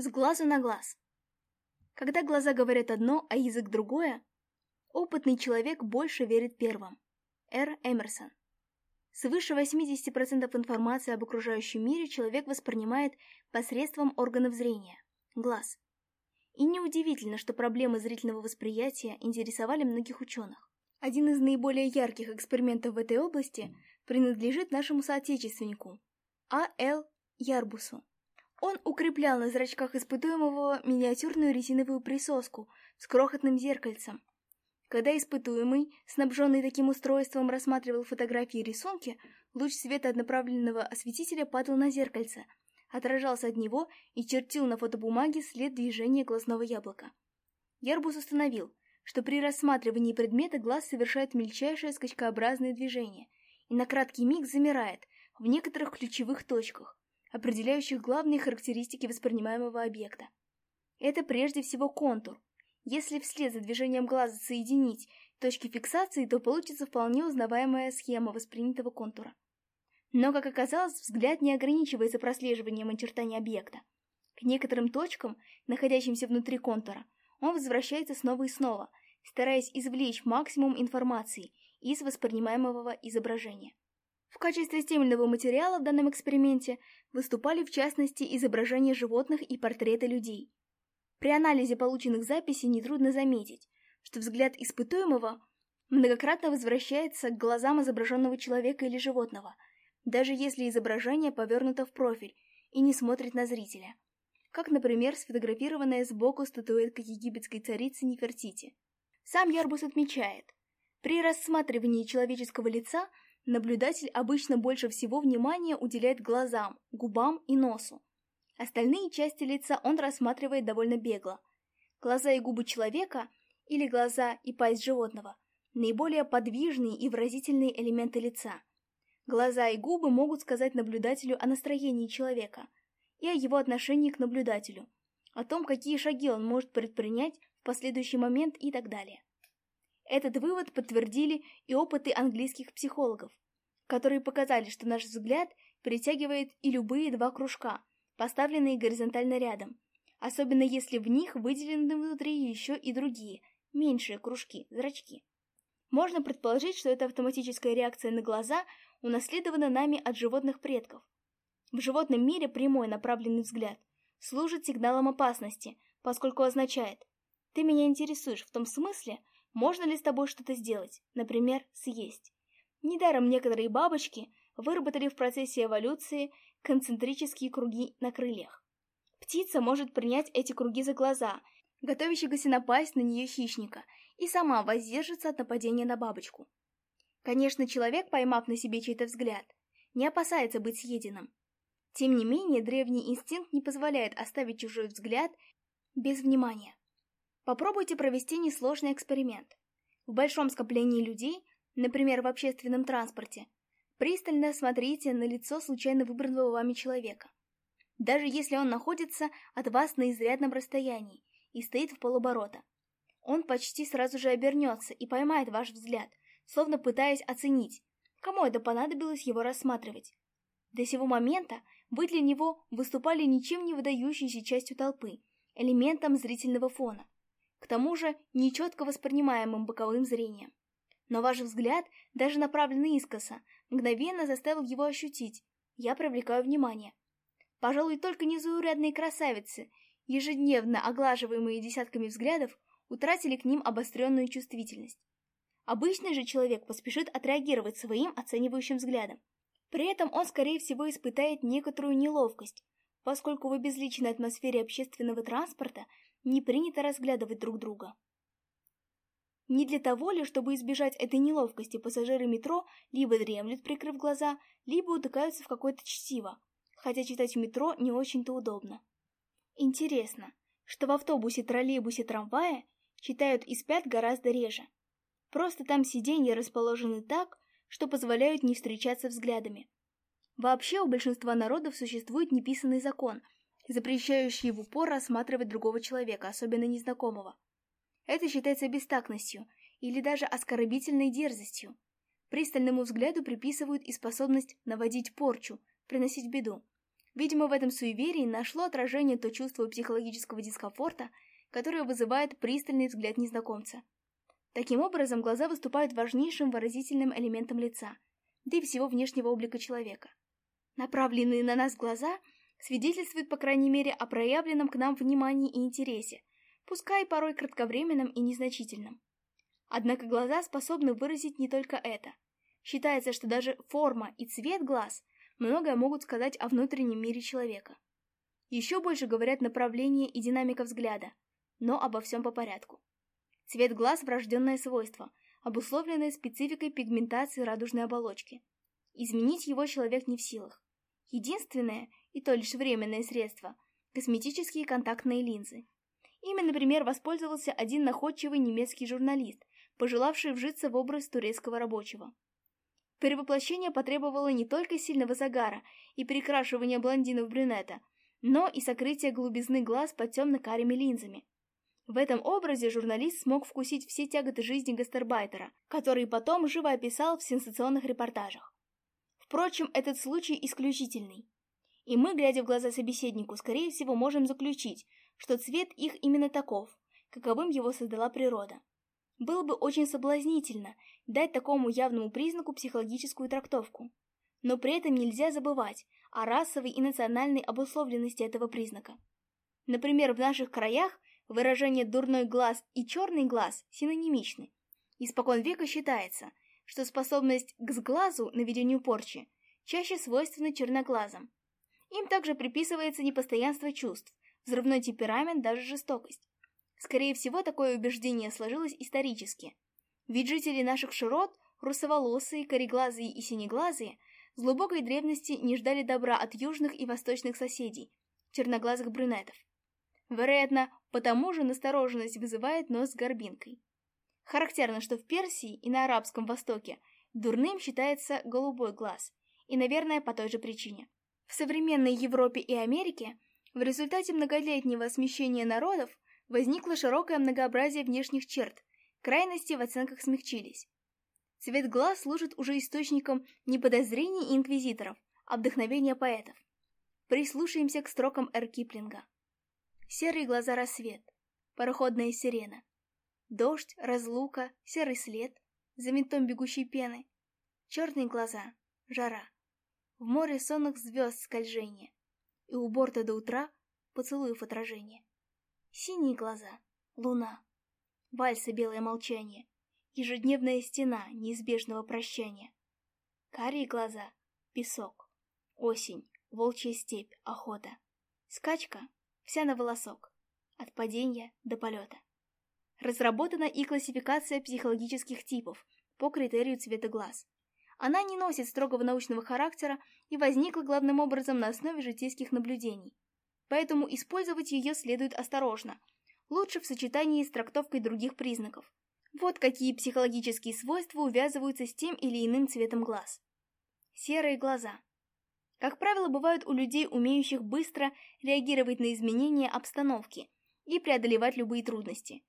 С глазу на глаз. Когда глаза говорят одно, а язык другое, опытный человек больше верит первым. Р. Эмерсон. Свыше 80% информации об окружающем мире человек воспринимает посредством органов зрения – глаз. И неудивительно, что проблемы зрительного восприятия интересовали многих ученых. Один из наиболее ярких экспериментов в этой области принадлежит нашему соотечественнику А.Л. Ярбусу. Он укреплял на зрачках испытуемого миниатюрную резиновую присоску с крохотным зеркальцем. Когда испытуемый, снабженный таким устройством, рассматривал фотографии и рисунки, луч света одноправленного осветителя падал на зеркальце, отражался от него и чертил на фотобумаге след движения глазного яблока. Ярбус установил, что при рассматривании предмета глаз совершает мельчайшее скачкообразное движение и на краткий миг замирает в некоторых ключевых точках, определяющих главные характеристики воспринимаемого объекта. Это прежде всего контур. Если вслед за движением глаза соединить точки фиксации, то получится вполне узнаваемая схема воспринятого контура. Но, как оказалось, взгляд не ограничивается прослеживанием очертаний объекта. К некоторым точкам, находящимся внутри контура, он возвращается снова и снова, стараясь извлечь максимум информации из воспринимаемого изображения. В качестве стимульного материала в данном эксперименте выступали в частности изображения животных и портреты людей. При анализе полученных записей нетрудно заметить, что взгляд испытуемого многократно возвращается к глазам изображенного человека или животного, даже если изображение повернуто в профиль и не смотрит на зрителя. Как, например, сфотографированная сбоку статуэтка египетской царицы Нефертити. Сам Ярбус отмечает, при рассматривании человеческого лица – Наблюдатель обычно больше всего внимания уделяет глазам, губам и носу. Остальные части лица он рассматривает довольно бегло. Глаза и губы человека, или глаза и пасть животного, наиболее подвижные и выразительные элементы лица. Глаза и губы могут сказать наблюдателю о настроении человека и о его отношении к наблюдателю, о том, какие шаги он может предпринять в последующий момент и так далее. Этот вывод подтвердили и опыты английских психологов, которые показали, что наш взгляд притягивает и любые два кружка, поставленные горизонтально рядом, особенно если в них выделены внутри еще и другие, меньшие кружки, зрачки. Можно предположить, что эта автоматическая реакция на глаза унаследована нами от животных предков. В животном мире прямой направленный взгляд служит сигналом опасности, поскольку означает «ты меня интересуешь в том смысле, можно ли с тобой что-то сделать, например, съесть? Недаром некоторые бабочки выработали в процессе эволюции концентрические круги на крыльях. Птица может принять эти круги за глаза, готовящегося напасть на нее хищника, и сама воздержится от нападения на бабочку. Конечно, человек, поймав на себе чей-то взгляд, не опасается быть съеденным. Тем не менее, древний инстинкт не позволяет оставить чужой взгляд без внимания. Попробуйте провести несложный эксперимент. В большом скоплении людей, например, в общественном транспорте, пристально смотрите на лицо случайно выбранного вами человека. Даже если он находится от вас на изрядном расстоянии и стоит в полоборота, он почти сразу же обернется и поймает ваш взгляд, словно пытаясь оценить, кому это понадобилось его рассматривать. До сего момента вы для него выступали ничем не выдающейся частью толпы, элементом зрительного фона – к тому же нечетко воспринимаемым боковым зрением. Но ваш взгляд, даже направленный искоса, мгновенно заставил его ощутить. Я привлекаю внимание. Пожалуй, только незаурядные красавицы, ежедневно оглаживаемые десятками взглядов, утратили к ним обостренную чувствительность. Обычный же человек поспешит отреагировать своим оценивающим взглядом. При этом он, скорее всего, испытает некоторую неловкость, поскольку в обезличенной атмосфере общественного транспорта – не принято разглядывать друг друга. Не для того ли, чтобы избежать этой неловкости, пассажиры метро либо дремлют, прикрыв глаза, либо утыкаются в какое-то чтиво, хотя читать в метро не очень-то удобно. Интересно, что в автобусе, троллейбусе, трамвае читают и спят гораздо реже. Просто там сиденья расположены так, что позволяют не встречаться взглядами. Вообще у большинства народов существует неписанный закон – запрещающие в упор рассматривать другого человека, особенно незнакомого. Это считается бестактностью или даже оскорбительной дерзостью. Пристальному взгляду приписывают и способность наводить порчу, приносить беду. Видимо, в этом суеверии нашло отражение то чувство психологического дискомфорта, которое вызывает пристальный взгляд незнакомца. Таким образом, глаза выступают важнейшим выразительным элементом лица, да и всего внешнего облика человека. Направленные на нас глаза – свидетельствует, по крайней мере, о проявленном к нам внимании и интересе, пускай порой кратковременном и незначительном. Однако глаза способны выразить не только это. Считается, что даже форма и цвет глаз многое могут сказать о внутреннем мире человека. Еще больше говорят направление и динамика взгляда, но обо всем по порядку. Цвет глаз – врожденное свойство, обусловленное спецификой пигментации радужной оболочки. Изменить его человек не в силах. Единственное, и то лишь временное средство – косметические контактные линзы. Ими, например, воспользовался один находчивый немецкий журналист, пожелавший вжиться в образ турецкого рабочего. Перевоплощение потребовало не только сильного загара и перекрашивания блондина в брюнета, но и сокрытия голубизны глаз под темно-карими линзами. В этом образе журналист смог вкусить все тяготы жизни гастарбайтера, которые потом живо описал в сенсационных репортажах. Впрочем, этот случай исключительный. И мы, глядя в глаза собеседнику, скорее всего можем заключить, что цвет их именно таков, каковым его создала природа. Было бы очень соблазнительно дать такому явному признаку психологическую трактовку. Но при этом нельзя забывать о расовой и национальной обусловленности этого признака. Например, в наших краях выражение «дурной глаз» и «черный глаз» синонимичны. Испокон века считается, что способность к сглазу, наведению порчи, чаще свойственна черноглазым, им также приписывается непостоянство чувств, взрывной темперамент, даже жестокость. Скорее всего, такое убеждение сложилось исторически. Ведь жители наших широт, русоволосые, кореглазые и синеглазые, с глубокой древности не ждали добра от южных и восточных соседей, черноглазых брюнетов. Вероятно, потому же настороженность вызывает нос с горбинкой. Характерно, что в Персии и на Арабском Востоке дурным считается голубой глаз, и, наверное, по той же причине. В современной Европе и Америке в результате многолетнего смещения народов возникло широкое многообразие внешних черт, крайности в оценках смягчились. Цвет глаз служит уже источником не подозрений инквизиторов, а вдохновения поэтов. Прислушаемся к строкам Эр Киплинга. Серые глаза рассвет, пароходная сирена, дождь, разлука, серый след, за винтом бегущей пены, черные глаза, жара в море сонных звезд скольжение, и у борта до утра поцелуев отражение. Синие глаза, луна, вальсы белое молчание, ежедневная стена неизбежного прощания. Карие глаза, песок, осень, волчья степь, охота. Скачка вся на волосок, от падения до полета. Разработана и классификация психологических типов по критерию цвета глаз – она не носит строгого научного характера и возникла главным образом на основе житейских наблюдений. Поэтому использовать ее следует осторожно, лучше в сочетании с трактовкой других признаков. Вот какие психологические свойства увязываются с тем или иным цветом глаз. Серые глаза. Как правило, бывают у людей, умеющих быстро реагировать на изменения обстановки и преодолевать любые трудности.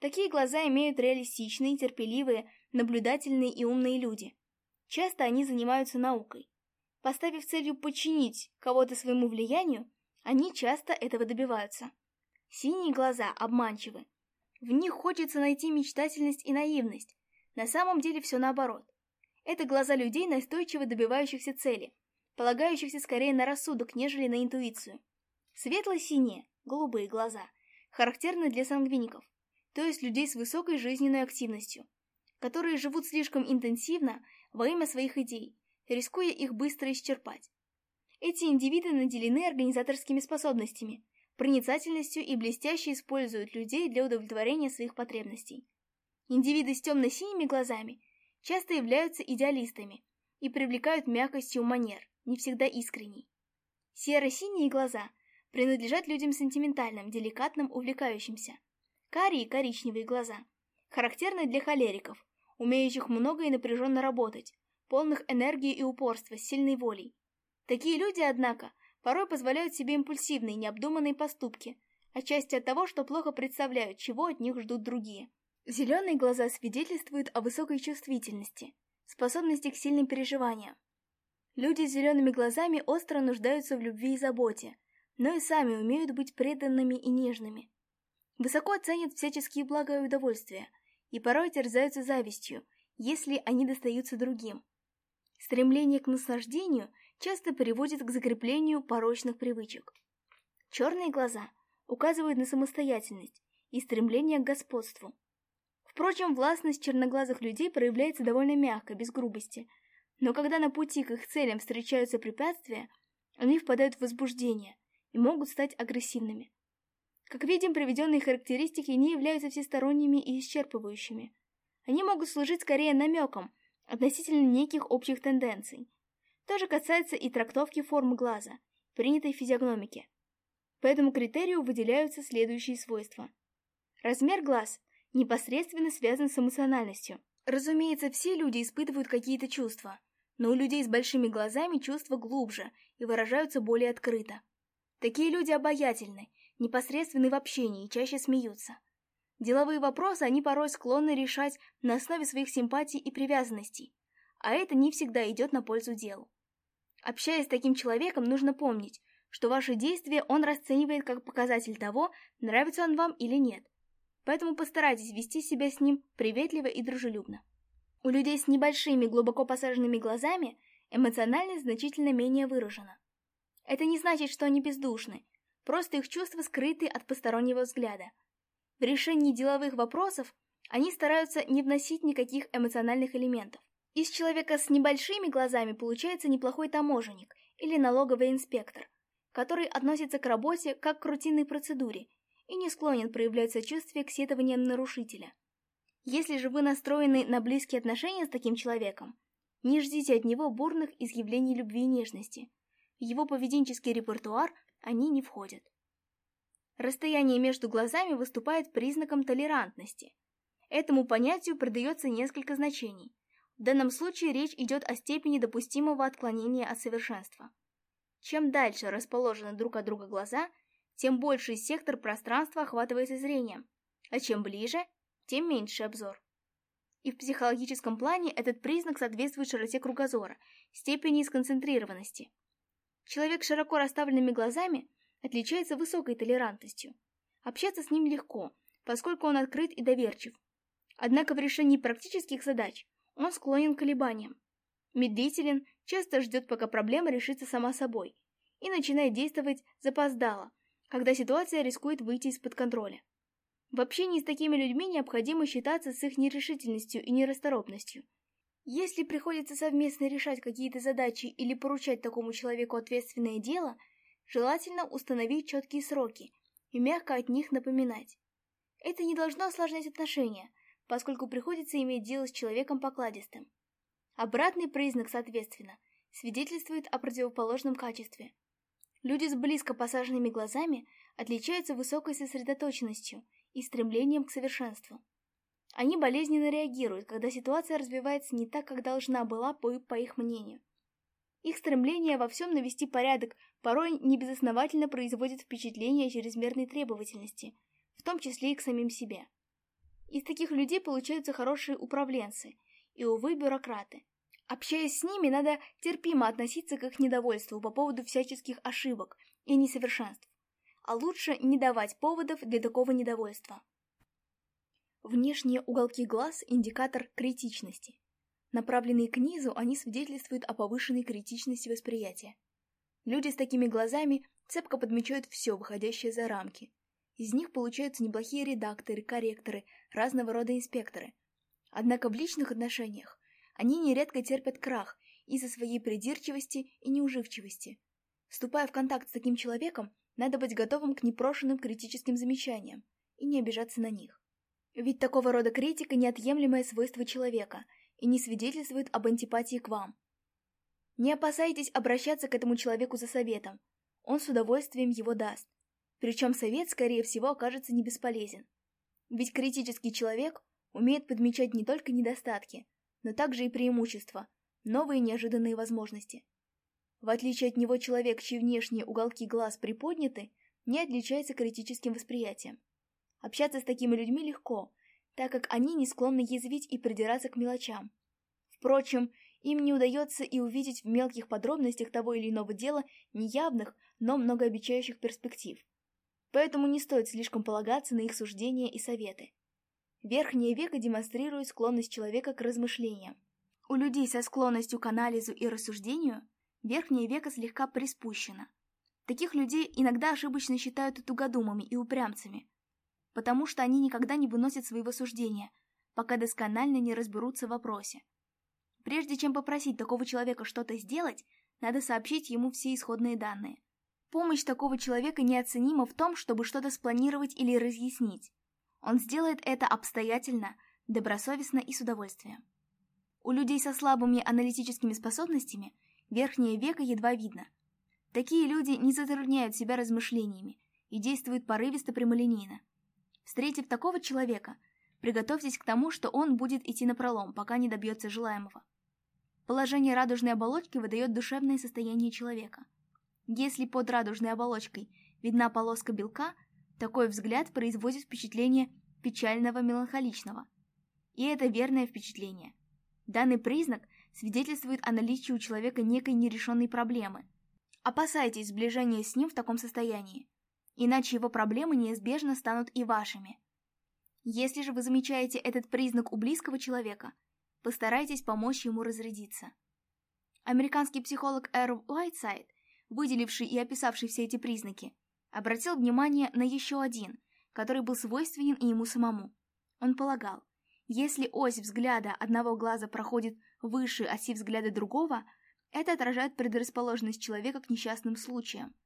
Такие глаза имеют реалистичные, терпеливые, наблюдательные и умные люди. Часто они занимаются наукой. Поставив целью подчинить кого-то своему влиянию, они часто этого добиваются. Синие глаза обманчивы. В них хочется найти мечтательность и наивность. На самом деле все наоборот. Это глаза людей, настойчиво добивающихся цели, полагающихся скорее на рассудок, нежели на интуицию. Светло-синие, голубые глаза, характерны для сангвиников, то есть людей с высокой жизненной активностью, которые живут слишком интенсивно во имя своих идей, рискуя их быстро исчерпать. Эти индивиды наделены организаторскими способностями, проницательностью и блестяще используют людей для удовлетворения своих потребностей. Индивиды с темно-синими глазами часто являются идеалистами и привлекают мягкостью манер, не всегда искренней. Серо-синие глаза принадлежат людям сентиментальным, деликатным, увлекающимся. Карие коричневые глаза характерны для холериков, умеющих много и напряженно работать, полных энергии и упорства, сильной волей. Такие люди, однако, порой позволяют себе импульсивные, необдуманные поступки, отчасти от того, что плохо представляют, чего от них ждут другие. Зеленые глаза свидетельствуют о высокой чувствительности, способности к сильным переживаниям. Люди с зелеными глазами остро нуждаются в любви и заботе, но и сами умеют быть преданными и нежными. Высоко ценят всяческие блага и удовольствия, и порой терзаются завистью, если они достаются другим. Стремление к наслаждению часто приводит к закреплению порочных привычек. Черные глаза указывают на самостоятельность и стремление к господству. Впрочем, властность черноглазых людей проявляется довольно мягко, без грубости. Но когда на пути к их целям встречаются препятствия, они впадают в возбуждение и могут стать агрессивными. Как видим, приведенные характеристики не являются всесторонними и исчерпывающими. Они могут служить скорее намеком относительно неких общих тенденций. То же касается и трактовки формы глаза, принятой в физиогномике. По этому критерию выделяются следующие свойства. Размер глаз непосредственно связан с эмоциональностью. Разумеется, все люди испытывают какие-то чувства, но у людей с большими глазами чувства глубже и выражаются более открыто. Такие люди обаятельны непосредственны в общении и чаще смеются. Деловые вопросы они порой склонны решать на основе своих симпатий и привязанностей, а это не всегда идет на пользу делу. Общаясь с таким человеком, нужно помнить, что ваши действия он расценивает как показатель того, нравится он вам или нет. Поэтому постарайтесь вести себя с ним приветливо и дружелюбно. У людей с небольшими, глубоко посаженными глазами эмоциональность значительно менее выражена. Это не значит, что они бездушны Просто их чувства скрыты от постороннего взгляда. В решении деловых вопросов они стараются не вносить никаких эмоциональных элементов. Из человека с небольшими глазами получается неплохой таможенник или налоговый инспектор, который относится к работе как к рутинной процедуре и не склонен проявлять сочувствие к сетованиям нарушителя. Если же вы настроены на близкие отношения с таким человеком, не ждите от него бурных изъявлений любви и нежности. Его поведенческий репертуар – они не входят. Расстояние между глазами выступает признаком толерантности. Этому понятию придается несколько значений. В данном случае речь идет о степени допустимого отклонения от совершенства. Чем дальше расположены друг от друга глаза, тем больший сектор пространства охватывается зрением, а чем ближе, тем меньше обзор. И в психологическом плане этот признак соответствует широте кругозора, степени сконцентрированности – Человек с широко расставленными глазами отличается высокой толерантностью. Общаться с ним легко, поскольку он открыт и доверчив. Однако в решении практических задач он склонен к колебаниям. Медлителен, часто ждет, пока проблема решится сама собой, и начинает действовать запоздало, когда ситуация рискует выйти из-под контроля. В общении с такими людьми необходимо считаться с их нерешительностью и нерасторопностью – если приходится совместно решать какие-то задачи или поручать такому человеку ответственное дело, желательно установить четкие сроки и мягко от них напоминать. Это не должно осложнять отношения, поскольку приходится иметь дело с человеком покладистым. Обратный признак, соответственно, свидетельствует о противоположном качестве. Люди с близко посаженными глазами отличаются высокой сосредоточенностью и стремлением к совершенству. Они болезненно реагируют, когда ситуация развивается не так, как должна была, по, их мнению. Их стремление во всем навести порядок порой небезосновательно производит впечатление чрезмерной требовательности, в том числе и к самим себе. Из таких людей получаются хорошие управленцы и, увы, бюрократы. Общаясь с ними, надо терпимо относиться к их недовольству по поводу всяческих ошибок и несовершенств, а лучше не давать поводов для такого недовольства. Внешние уголки глаз – индикатор критичности. Направленные к низу, они свидетельствуют о повышенной критичности восприятия. Люди с такими глазами цепко подмечают все, выходящее за рамки. Из них получаются неплохие редакторы, корректоры, разного рода инспекторы. Однако в личных отношениях они нередко терпят крах из-за своей придирчивости и неуживчивости. Вступая в контакт с таким человеком, надо быть готовым к непрошенным критическим замечаниям и не обижаться на них. Ведь такого рода критика – неотъемлемое свойство человека и не свидетельствует об антипатии к вам. Не опасайтесь обращаться к этому человеку за советом. Он с удовольствием его даст. Причем совет, скорее всего, окажется не бесполезен. Ведь критический человек умеет подмечать не только недостатки, но также и преимущества, новые неожиданные возможности. В отличие от него человек, чьи внешние уголки глаз приподняты, не отличается критическим восприятием. Общаться с такими людьми легко, так как они не склонны язвить и придираться к мелочам. Впрочем, им не удается и увидеть в мелких подробностях того или иного дела неявных, но многообещающих перспектив. Поэтому не стоит слишком полагаться на их суждения и советы. Верхнее веко демонстрирует склонность человека к размышлениям. У людей со склонностью к анализу и рассуждению верхнее веко слегка приспущено. Таких людей иногда ошибочно считают тугодумами и упрямцами, потому что они никогда не выносят своего суждения, пока досконально не разберутся в вопросе. Прежде чем попросить такого человека что-то сделать, надо сообщить ему все исходные данные. Помощь такого человека неоценима в том, чтобы что-то спланировать или разъяснить. Он сделает это обстоятельно, добросовестно и с удовольствием. У людей со слабыми аналитическими способностями верхнее веко едва видно. Такие люди не затрудняют себя размышлениями и действуют порывисто прямолинейно. Встретив такого человека, приготовьтесь к тому, что он будет идти напролом, пока не добьется желаемого. Положение радужной оболочки выдает душевное состояние человека. Если под радужной оболочкой видна полоска белка, такой взгляд производит впечатление печального меланхоличного. И это верное впечатление. Данный признак свидетельствует о наличии у человека некой нерешенной проблемы. Опасайтесь сближения с ним в таком состоянии иначе его проблемы неизбежно станут и вашими. Если же вы замечаете этот признак у близкого человека, постарайтесь помочь ему разрядиться. Американский психолог Эрл Уайтсайд, выделивший и описавший все эти признаки, обратил внимание на еще один, который был свойственен и ему самому. Он полагал, если ось взгляда одного глаза проходит выше оси взгляда другого, это отражает предрасположенность человека к несчастным случаям –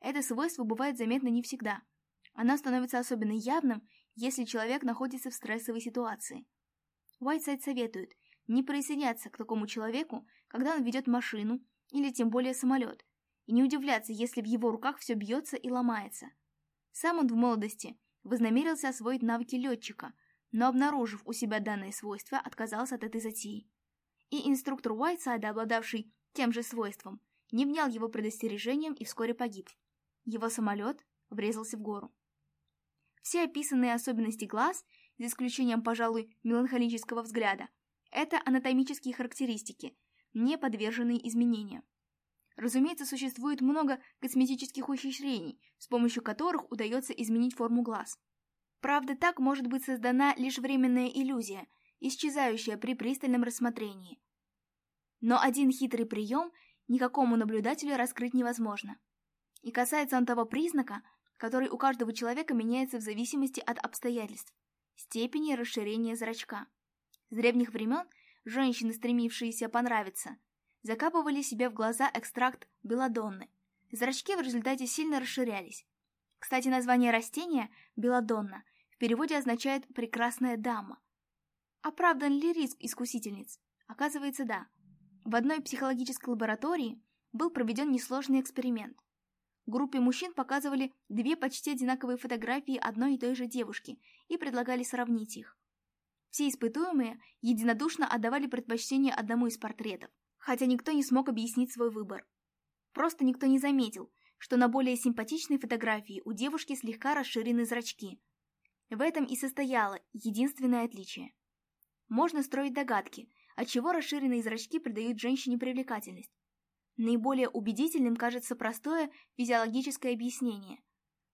это свойство бывает заметно не всегда. Оно становится особенно явным, если человек находится в стрессовой ситуации. Уайтсайд советует не присоединяться к такому человеку, когда он ведет машину или тем более самолет, и не удивляться, если в его руках все бьется и ломается. Сам он в молодости вознамерился освоить навыки летчика, но, обнаружив у себя данное свойство, отказался от этой затеи. И инструктор Уайтсайда, обладавший тем же свойством, не внял его предостережением и вскоре погиб его самолет врезался в гору. Все описанные особенности глаз, за исключением, пожалуй, меланхолического взгляда, это анатомические характеристики, не подверженные изменениям. Разумеется, существует много косметических ухищрений, с помощью которых удается изменить форму глаз. Правда, так может быть создана лишь временная иллюзия, исчезающая при пристальном рассмотрении. Но один хитрый прием никакому наблюдателю раскрыть невозможно. И касается он того признака, который у каждого человека меняется в зависимости от обстоятельств, степени расширения зрачка. С древних времен женщины, стремившиеся понравиться, закапывали себе в глаза экстракт белладонны. Зрачки в результате сильно расширялись. Кстати, название растения белладонна в переводе означает «прекрасная дама». Оправдан ли риск искусительниц? Оказывается, да. В одной психологической лаборатории был проведен несложный эксперимент. Группе мужчин показывали две почти одинаковые фотографии одной и той же девушки и предлагали сравнить их. Все испытуемые единодушно отдавали предпочтение одному из портретов, хотя никто не смог объяснить свой выбор. Просто никто не заметил, что на более симпатичной фотографии у девушки слегка расширены зрачки. В этом и состояло единственное отличие. Можно строить догадки, отчего расширенные зрачки придают женщине привлекательность, Наиболее убедительным кажется простое физиологическое объяснение.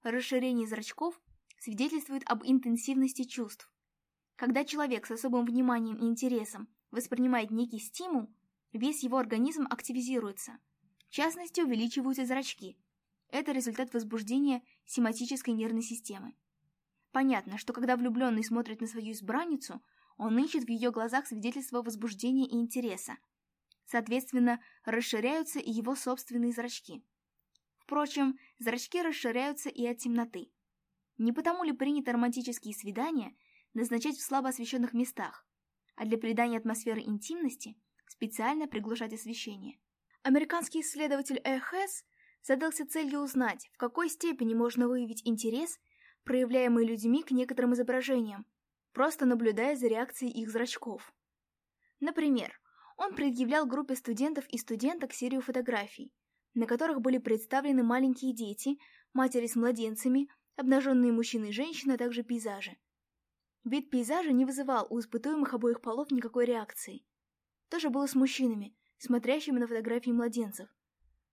Расширение зрачков свидетельствует об интенсивности чувств. Когда человек с особым вниманием и интересом воспринимает некий стимул, весь его организм активизируется. В частности, увеличиваются зрачки. Это результат возбуждения симатической нервной системы. Понятно, что когда влюбленный смотрит на свою избранницу, он ищет в ее глазах свидетельство возбуждения и интереса – Соответственно, расширяются и его собственные зрачки. Впрочем, зрачки расширяются и от темноты. Не потому ли принято романтические свидания назначать в слабо освещенных местах, а для придания атмосферы интимности специально приглушать освещение? Американский исследователь Эхес задался целью узнать, в какой степени можно выявить интерес, проявляемый людьми к некоторым изображениям, просто наблюдая за реакцией их зрачков. Например, он предъявлял группе студентов и студенток серию фотографий, на которых были представлены маленькие дети, матери с младенцами, обнаженные мужчины и женщины, а также пейзажи. Вид пейзажа не вызывал у испытуемых обоих полов никакой реакции. То же было с мужчинами, смотрящими на фотографии младенцев.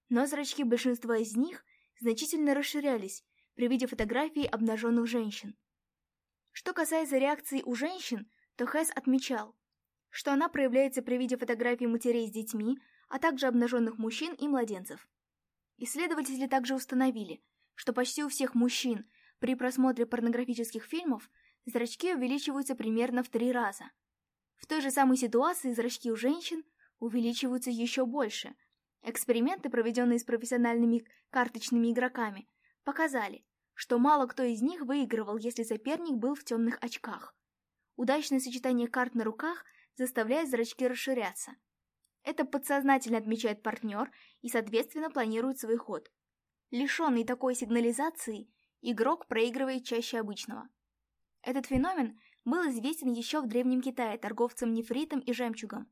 Но зрачки большинства из них значительно расширялись при виде фотографии обнаженных женщин. Что касается реакции у женщин, то Хэс отмечал, что она проявляется при виде фотографий матерей с детьми, а также обнаженных мужчин и младенцев. Исследователи также установили, что почти у всех мужчин при просмотре порнографических фильмов зрачки увеличиваются примерно в три раза. В той же самой ситуации зрачки у женщин увеличиваются еще больше. Эксперименты, проведенные с профессиональными карточными игроками, показали, что мало кто из них выигрывал, если соперник был в темных очках. Удачное сочетание карт на руках – заставляя зрачки расширяться. Это подсознательно отмечает партнер и, соответственно, планирует свой ход. Лишенный такой сигнализации, игрок проигрывает чаще обычного. Этот феномен был известен еще в Древнем Китае торговцам нефритом и жемчугом.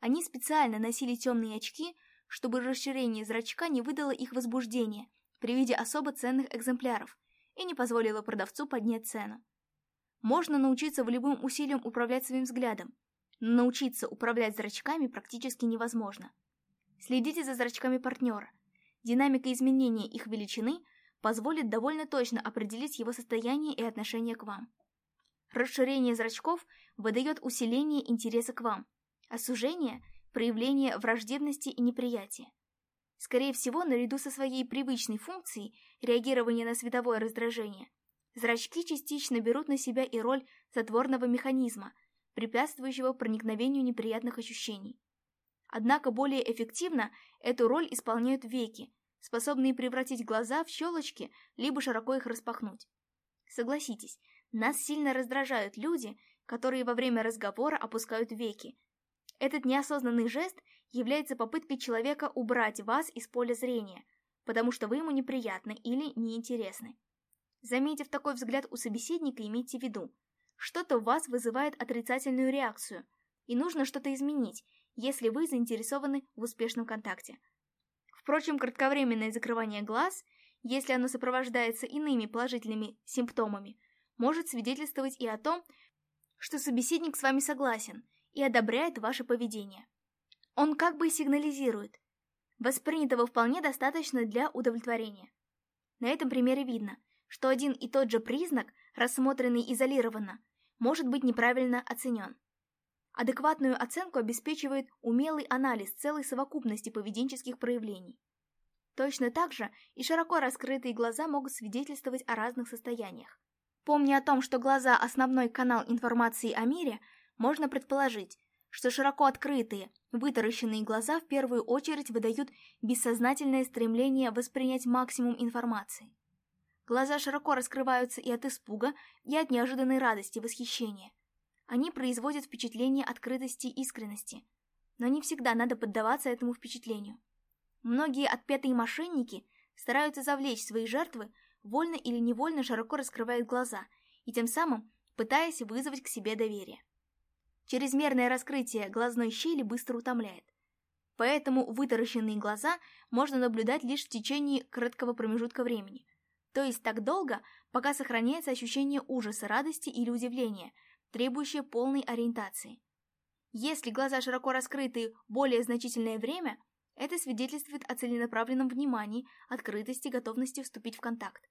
Они специально носили темные очки, чтобы расширение зрачка не выдало их возбуждение при виде особо ценных экземпляров и не позволило продавцу поднять цену. Можно научиться в любым усилием управлять своим взглядом, Научиться управлять зрачками практически невозможно. Следите за зрачками партнера. Динамика изменения их величины позволит довольно точно определить его состояние и отношение к вам. Расширение зрачков выдает усиление интереса к вам, а сужение – проявление враждебности и неприятия. Скорее всего, наряду со своей привычной функцией реагирования на световое раздражение, зрачки частично берут на себя и роль затворного механизма – препятствующего проникновению неприятных ощущений. Однако более эффективно эту роль исполняют веки, способные превратить глаза в щелочки, либо широко их распахнуть. Согласитесь, нас сильно раздражают люди, которые во время разговора опускают веки. Этот неосознанный жест является попыткой человека убрать вас из поля зрения, потому что вы ему неприятны или неинтересны. Заметив такой взгляд у собеседника, имейте в виду – что-то у вас вызывает отрицательную реакцию, и нужно что-то изменить, если вы заинтересованы в успешном контакте. Впрочем, кратковременное закрывание глаз, если оно сопровождается иными положительными симптомами, может свидетельствовать и о том, что собеседник с вами согласен и одобряет ваше поведение. Он как бы сигнализирует. Воспринятого вполне достаточно для удовлетворения. На этом примере видно, что один и тот же признак рассмотренный изолированно, может быть неправильно оценен. Адекватную оценку обеспечивает умелый анализ целой совокупности поведенческих проявлений. Точно так же и широко раскрытые глаза могут свидетельствовать о разных состояниях. Помня о том, что глаза – основной канал информации о мире, можно предположить, что широко открытые, вытаращенные глаза в первую очередь выдают бессознательное стремление воспринять максимум информации. Глаза широко раскрываются и от испуга, и от неожиданной радости, восхищения. Они производят впечатление открытости и искренности. Но не всегда надо поддаваться этому впечатлению. Многие отпетые мошенники стараются завлечь свои жертвы, вольно или невольно широко раскрывают глаза, и тем самым пытаясь вызвать к себе доверие. Чрезмерное раскрытие глазной щели быстро утомляет. Поэтому вытаращенные глаза можно наблюдать лишь в течение краткого промежутка времени, то есть так долго, пока сохраняется ощущение ужаса, радости или удивления, требующее полной ориентации. Если глаза широко раскрыты более значительное время, это свидетельствует о целенаправленном внимании, открытости, готовности вступить в контакт.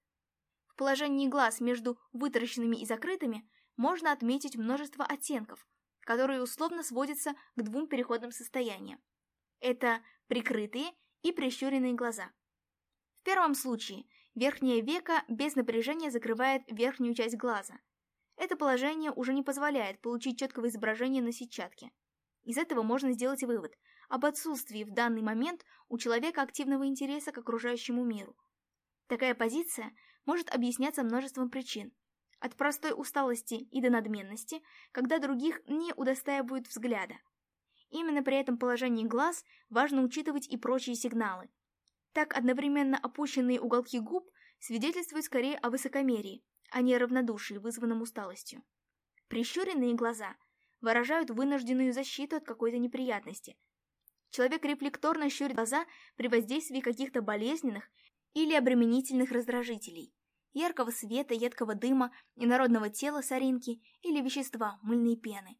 В положении глаз между вытаращенными и закрытыми можно отметить множество оттенков, которые условно сводятся к двум переходным состояниям. Это прикрытые и прищуренные глаза. В первом случае Верхнее веко без напряжения закрывает верхнюю часть глаза. Это положение уже не позволяет получить четкого изображения на сетчатке. Из этого можно сделать вывод об отсутствии в данный момент у человека активного интереса к окружающему миру. Такая позиция может объясняться множеством причин. От простой усталости и до надменности, когда других не удостаивают взгляда. Именно при этом положении глаз важно учитывать и прочие сигналы, так одновременно опущенные уголки губ свидетельствуют скорее о высокомерии, а не о равнодушии, вызванном усталостью. Прищуренные глаза выражают вынужденную защиту от какой-то неприятности. Человек рефлекторно щурит глаза при воздействии каких-то болезненных или обременительных раздражителей яркого света, едкого дыма, инородного тела соринки или вещества, мыльной пены.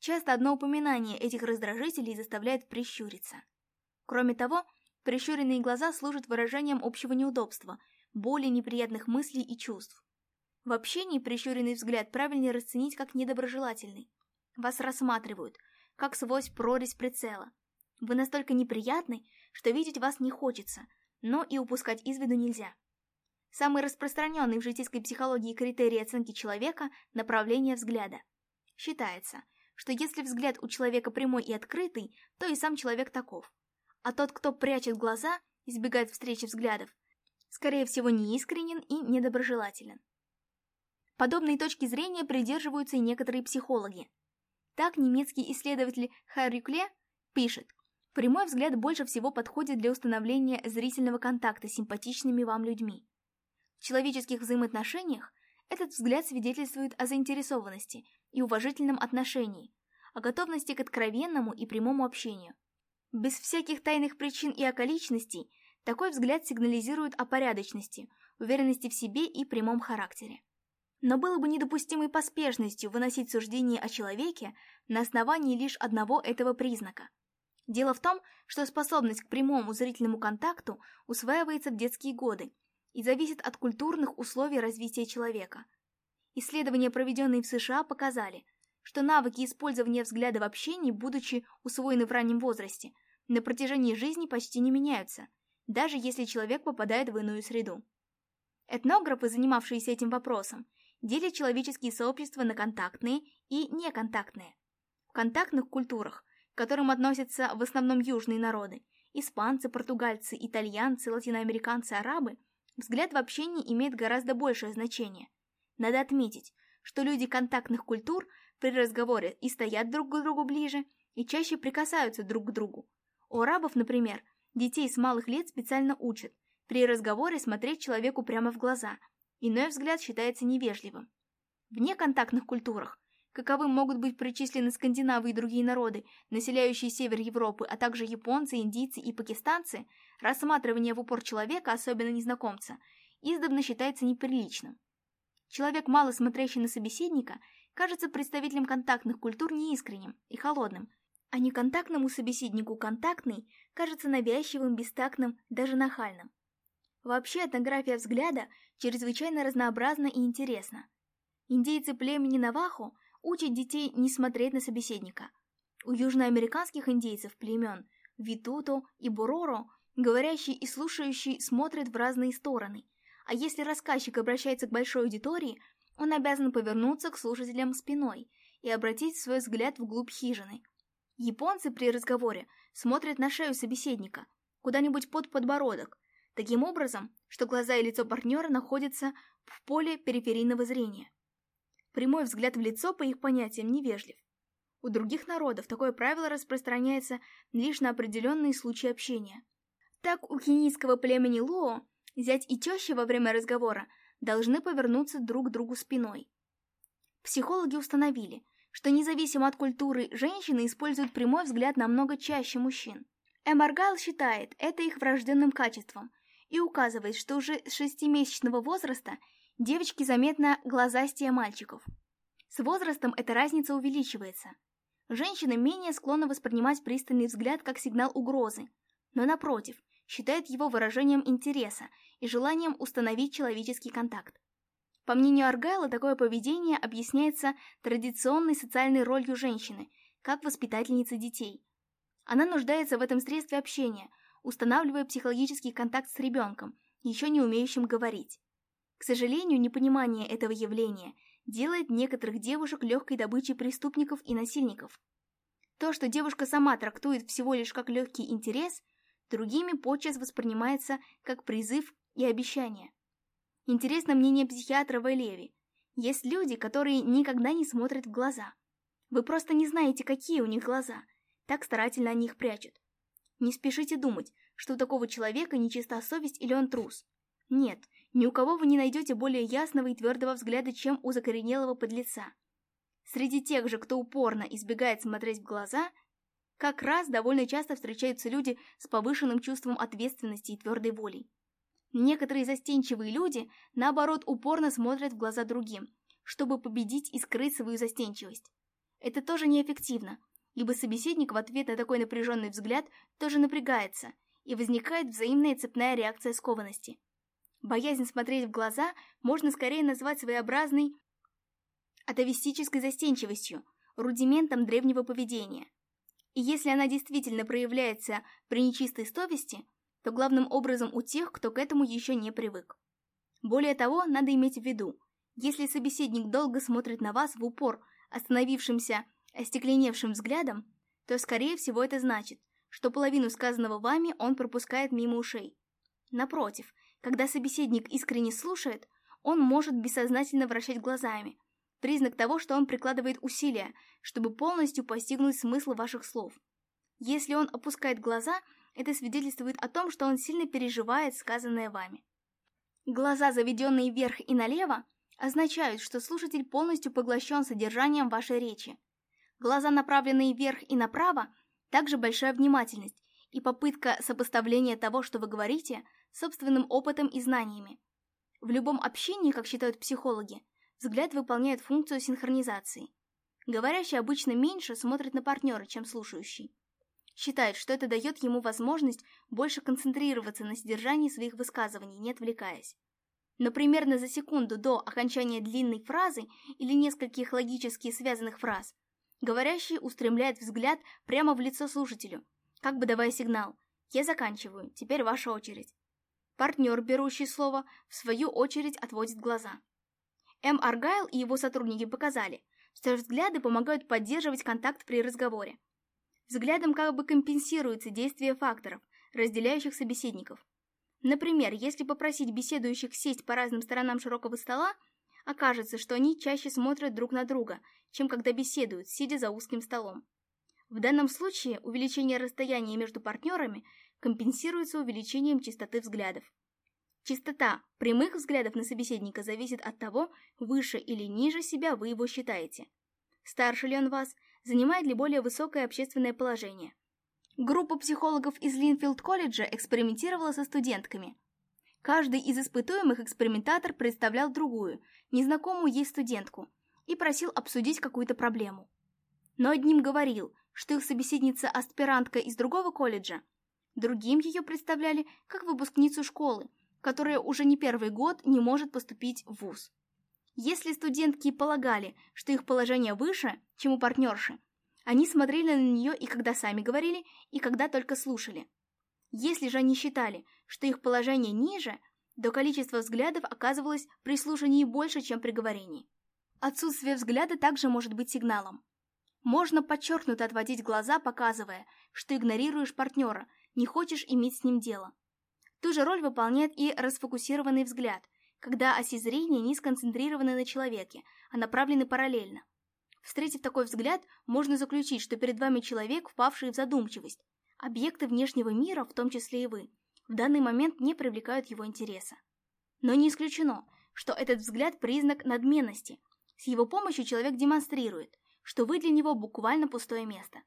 Часто одно упоминание этих раздражителей заставляет прищуриться. Кроме того, Прищуренные глаза служат выражением общего неудобства, боли, неприятных мыслей и чувств. В общении прищуренный взгляд правильнее расценить как недоброжелательный. Вас рассматривают, как сквозь прорезь прицела. Вы настолько неприятны, что видеть вас не хочется, но и упускать из виду нельзя. Самый распространенный в житейской психологии критерий оценки человека – направление взгляда. Считается, что если взгляд у человека прямой и открытый, то и сам человек таков а тот, кто прячет глаза, избегает встречи взглядов, скорее всего, неискренен и недоброжелателен. Подобные точки зрения придерживаются и некоторые психологи. Так немецкий исследователь Харюкле пишет, прямой взгляд больше всего подходит для установления зрительного контакта с симпатичными вам людьми. В человеческих взаимоотношениях этот взгляд свидетельствует о заинтересованности и уважительном отношении, о готовности к откровенному и прямому общению – без всяких тайных причин и околичностей такой взгляд сигнализирует о порядочности, уверенности в себе и прямом характере. Но было бы недопустимой поспешностью выносить суждение о человеке на основании лишь одного этого признака. Дело в том, что способность к прямому зрительному контакту усваивается в детские годы и зависит от культурных условий развития человека. Исследования, проведенные в США, показали – что навыки использования взгляда в общении, будучи усвоены в раннем возрасте, на протяжении жизни почти не меняются, даже если человек попадает в иную среду. Этнографы, занимавшиеся этим вопросом, делят человеческие сообщества на контактные и неконтактные. В контактных культурах, к которым относятся в основном южные народы, испанцы, португальцы, итальянцы, латиноамериканцы, арабы, взгляд в общении имеет гораздо большее значение. Надо отметить, что люди контактных культур при разговоре и стоят друг к другу ближе, и чаще прикасаются друг к другу. У арабов, например, детей с малых лет специально учат при разговоре смотреть человеку прямо в глаза. Иной взгляд считается невежливым. В неконтактных культурах, каковым могут быть причислены скандинавы и другие народы, населяющие север Европы, а также японцы, индийцы и пакистанцы, рассматривание в упор человека, особенно незнакомца, издавна считается неприличным. Человек, мало смотрящий на собеседника – кажется представителем контактных культур неискренним и холодным, а неконтактному собеседнику контактный кажется навязчивым, бестактным, даже нахальным. Вообще этнография взгляда чрезвычайно разнообразна и интересна. Индейцы племени Навахо учат детей не смотреть на собеседника. У южноамериканских индейцев племен Витуто и Буроро говорящий и слушающий смотрят в разные стороны, а если рассказчик обращается к большой аудитории – он обязан повернуться к слушателям спиной и обратить свой взгляд вглубь хижины. Японцы при разговоре смотрят на шею собеседника, куда-нибудь под подбородок, таким образом, что глаза и лицо партнера находятся в поле периферийного зрения. Прямой взгляд в лицо по их понятиям невежлив. У других народов такое правило распространяется лишь на определенные случаи общения. Так у кенийского племени Луо зять и теща во время разговора должны повернуться друг к другу спиной. Психологи установили, что независимо от культуры, женщины используют прямой взгляд намного чаще мужчин. Эмаргайл считает это их врожденным качеством и указывает, что уже с шестимесячного возраста девочки заметно глазастее мальчиков. С возрастом эта разница увеличивается. Женщины менее склонны воспринимать пристальный взгляд как сигнал угрозы, но напротив, считают его выражением интереса и желанием установить человеческий контакт. По мнению Аргайла, такое поведение объясняется традиционной социальной ролью женщины, как воспитательницы детей. Она нуждается в этом средстве общения, устанавливая психологический контакт с ребенком, еще не умеющим говорить. К сожалению, непонимание этого явления делает некоторых девушек легкой добычей преступников и насильников. То, что девушка сама трактует всего лишь как легкий интерес, другими подчас воспринимается как призыв и обещания. Интересно мнение психиатра Вэлеви. Есть люди, которые никогда не смотрят в глаза. Вы просто не знаете, какие у них глаза. Так старательно они их прячут. Не спешите думать, что у такого человека нечиста совесть или он трус. Нет, ни у кого вы не найдете более ясного и твердого взгляда, чем у закоренелого подлеца. Среди тех же, кто упорно избегает смотреть в глаза, как раз довольно часто встречаются люди с повышенным чувством ответственности и твердой волей. Некоторые застенчивые люди, наоборот, упорно смотрят в глаза другим, чтобы победить и скрыть свою застенчивость. Это тоже неэффективно, ибо собеседник в ответ на такой напряженный взгляд тоже напрягается, и возникает взаимная цепная реакция скованности. Боязнь смотреть в глаза можно скорее назвать своеобразной атовистической застенчивостью, рудиментом древнего поведения. И если она действительно проявляется при нечистой совести – то главным образом у тех, кто к этому еще не привык. Более того, надо иметь в виду, если собеседник долго смотрит на вас в упор, остановившимся, остекленевшим взглядом, то, скорее всего, это значит, что половину сказанного вами он пропускает мимо ушей. Напротив, когда собеседник искренне слушает, он может бессознательно вращать глазами, признак того, что он прикладывает усилия, чтобы полностью постигнуть смысл ваших слов. Если он опускает глаза – это свидетельствует о том, что он сильно переживает сказанное вами. Глаза, заведенные вверх и налево, означают, что слушатель полностью поглощен содержанием вашей речи. Глаза, направленные вверх и направо, также большая внимательность и попытка сопоставления того, что вы говорите, собственным опытом и знаниями. В любом общении, как считают психологи, взгляд выполняет функцию синхронизации. Говорящий обычно меньше смотрит на партнера, чем слушающий. Считает, что это дает ему возможность больше концентрироваться на содержании своих высказываний, не отвлекаясь. Но примерно за секунду до окончания длинной фразы или нескольких логически связанных фраз, говорящий устремляет взгляд прямо в лицо слушателю, как бы давая сигнал «Я заканчиваю, теперь ваша очередь». Партнер, берущий слово, в свою очередь отводит глаза. М. Аргайл и его сотрудники показали, что взгляды помогают поддерживать контакт при разговоре. Взглядом как бы компенсируется действие факторов, разделяющих собеседников. Например, если попросить беседующих сесть по разным сторонам широкого стола, окажется, что они чаще смотрят друг на друга, чем когда беседуют, сидя за узким столом. В данном случае увеличение расстояния между партнерами компенсируется увеличением частоты взглядов. Частота прямых взглядов на собеседника зависит от того, выше или ниже себя вы его считаете. Старше ли он вас – занимает ли более высокое общественное положение. Группа психологов из Линфилд-колледжа экспериментировала со студентками. Каждый из испытуемых экспериментатор представлял другую, незнакомую ей студентку, и просил обсудить какую-то проблему. Но одним говорил, что их собеседница-аспирантка из другого колледжа, другим ее представляли как выпускницу школы, которая уже не первый год не может поступить в ВУЗ. Если студентки полагали, что их положение выше, чем у партнерши, они смотрели на нее и когда сами говорили, и когда только слушали. Если же они считали, что их положение ниже, то количество взглядов оказывалось при слушании больше, чем при говорении. Отсутствие взгляда также может быть сигналом. Можно подчеркнуто отводить глаза, показывая, что игнорируешь партнера, не хочешь иметь с ним дело. Ту же роль выполняет и расфокусированный взгляд – когда оси зрения не сконцентрированы на человеке, а направлены параллельно. Встретив такой взгляд, можно заключить, что перед вами человек, впавший в задумчивость. Объекты внешнего мира, в том числе и вы, в данный момент не привлекают его интереса. Но не исключено, что этот взгляд – признак надменности. С его помощью человек демонстрирует, что вы для него буквально пустое место.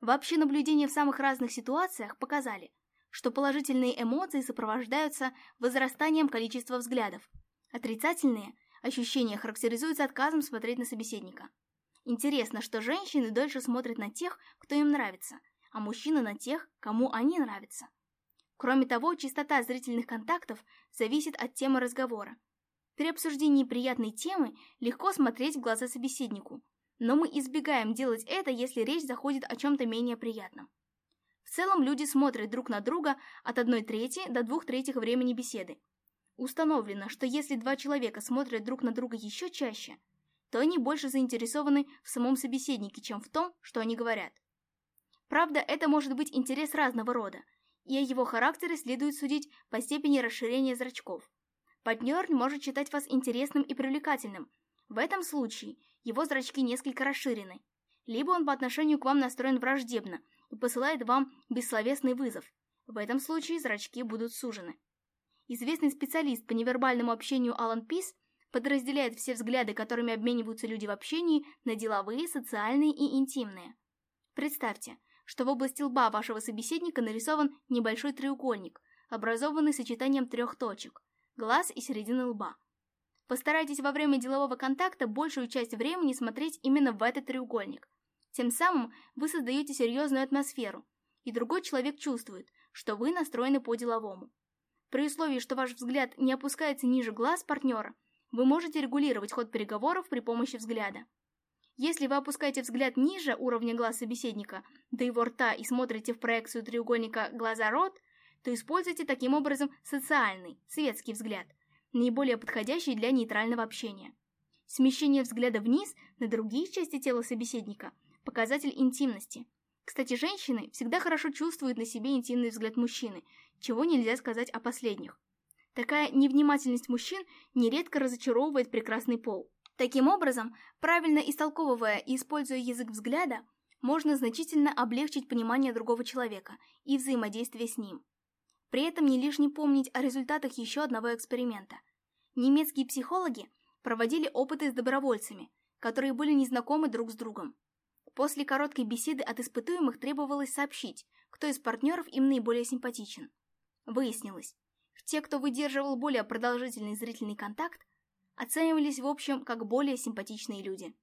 Вообще наблюдения в самых разных ситуациях показали – что положительные эмоции сопровождаются возрастанием количества взглядов. Отрицательные ощущения характеризуются отказом смотреть на собеседника. Интересно, что женщины дольше смотрят на тех, кто им нравится, а мужчины на тех, кому они нравятся. Кроме того, частота зрительных контактов зависит от темы разговора. При обсуждении приятной темы легко смотреть в глаза собеседнику, но мы избегаем делать это, если речь заходит о чем-то менее приятном. В целом люди смотрят друг на друга от 1 трети до 2 третьих времени беседы. Установлено, что если два человека смотрят друг на друга еще чаще, то они больше заинтересованы в самом собеседнике, чем в том, что они говорят. Правда, это может быть интерес разного рода, и о его характере следует судить по степени расширения зрачков. Партнер может считать вас интересным и привлекательным. В этом случае его зрачки несколько расширены. Либо он по отношению к вам настроен враждебно – и посылает вам бессловесный вызов. В этом случае зрачки будут сужены. Известный специалист по невербальному общению Алан Пис подразделяет все взгляды, которыми обмениваются люди в общении, на деловые, социальные и интимные. Представьте, что в области лба вашего собеседника нарисован небольшой треугольник, образованный сочетанием трех точек – глаз и середины лба. Постарайтесь во время делового контакта большую часть времени смотреть именно в этот треугольник – тем самым вы создаете серьезную атмосферу, и другой человек чувствует, что вы настроены по-деловому. При условии, что ваш взгляд не опускается ниже глаз партнера, вы можете регулировать ход переговоров при помощи взгляда. Если вы опускаете взгляд ниже уровня глаз собеседника до его рта и смотрите в проекцию треугольника глаза-рот, то используйте таким образом социальный, светский взгляд, наиболее подходящий для нейтрального общения. Смещение взгляда вниз на другие части тела собеседника – показатель интимности. Кстати, женщины всегда хорошо чувствуют на себе интимный взгляд мужчины, чего нельзя сказать о последних. Такая невнимательность мужчин нередко разочаровывает прекрасный пол. Таким образом, правильно истолковывая и используя язык взгляда, можно значительно облегчить понимание другого человека и взаимодействие с ним. При этом не лишний помнить о результатах еще одного эксперимента. Немецкие психологи проводили опыты с добровольцами, которые были незнакомы друг с другом. После короткой беседы от испытуемых требовалось сообщить, кто из партнеров им наиболее симпатичен. Выяснилось, те, кто выдерживал более продолжительный зрительный контакт, оценивались в общем как более симпатичные люди.